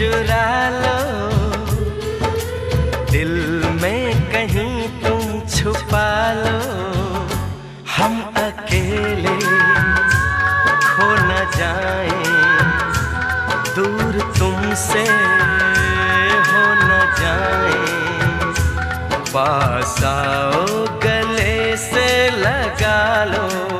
चुरा लो। दिल में कहीं तुम छुपा लो। हम अकेले खो न जाए। दूर तुमसे हो न जाए। पास आओ गले से लगा लो।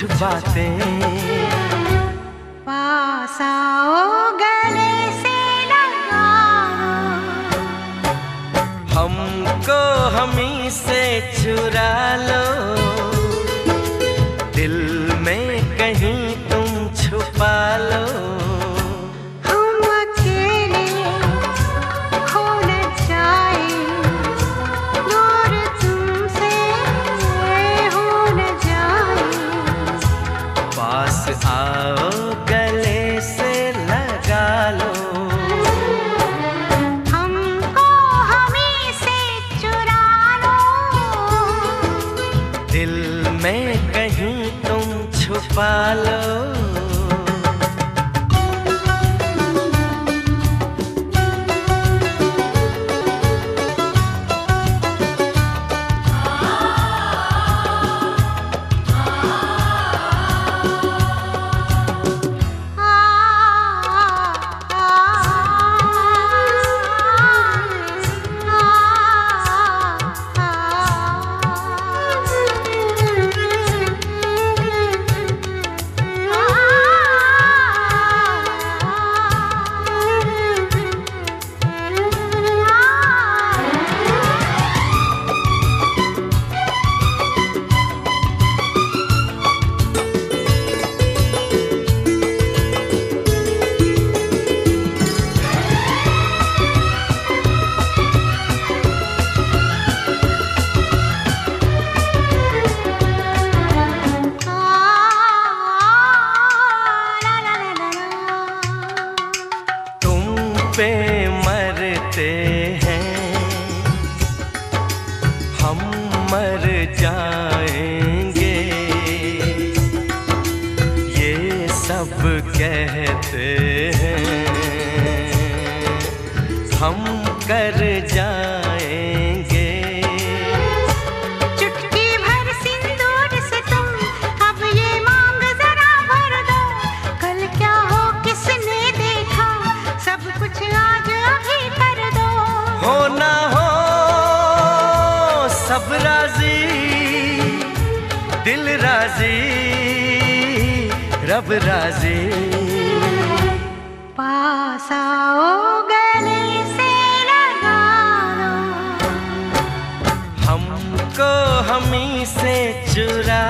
कुछ बातें। पास आओ गले से लगाओ हमको हमी से चुरा लो। छुपा जाएँगे। ये सब कहते हैं हम कर जाएँगे। चुटकी भर सिंदूर से तुम अब ये मांग जरा भर दो। कल क्या हो किसने देखा? सब कुछ आज अभी कर दो। हो ना हो सब राज़ी दिल राज़ी रब राज़ी। पासाओ गले से लगा हमको हमी से चुरा